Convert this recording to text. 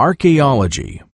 Archaeology.